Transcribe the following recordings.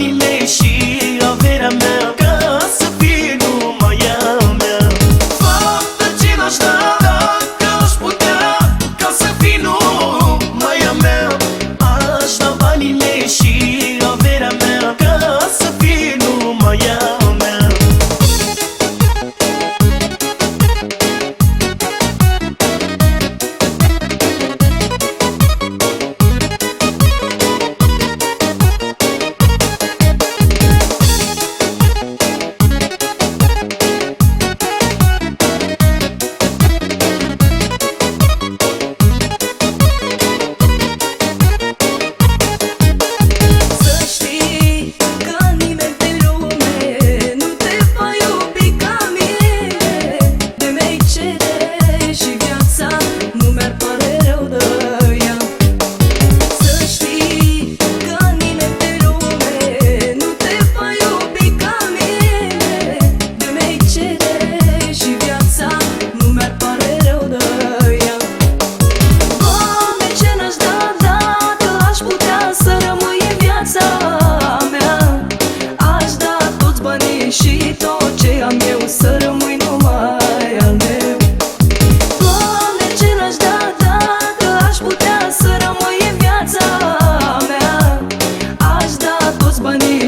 你内心。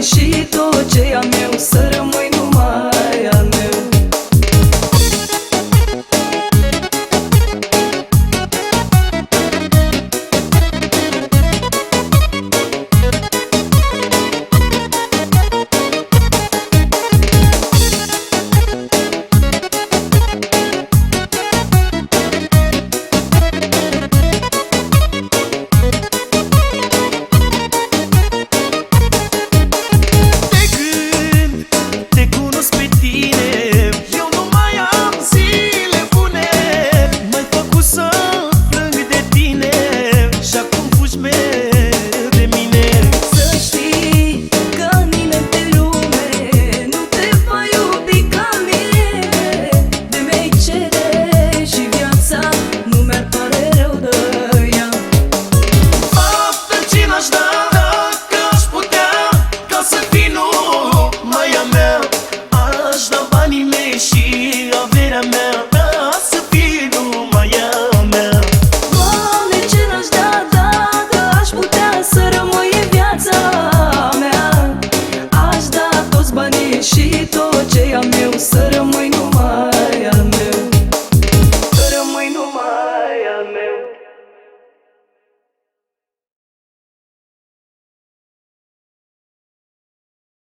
Și tot ce am eu să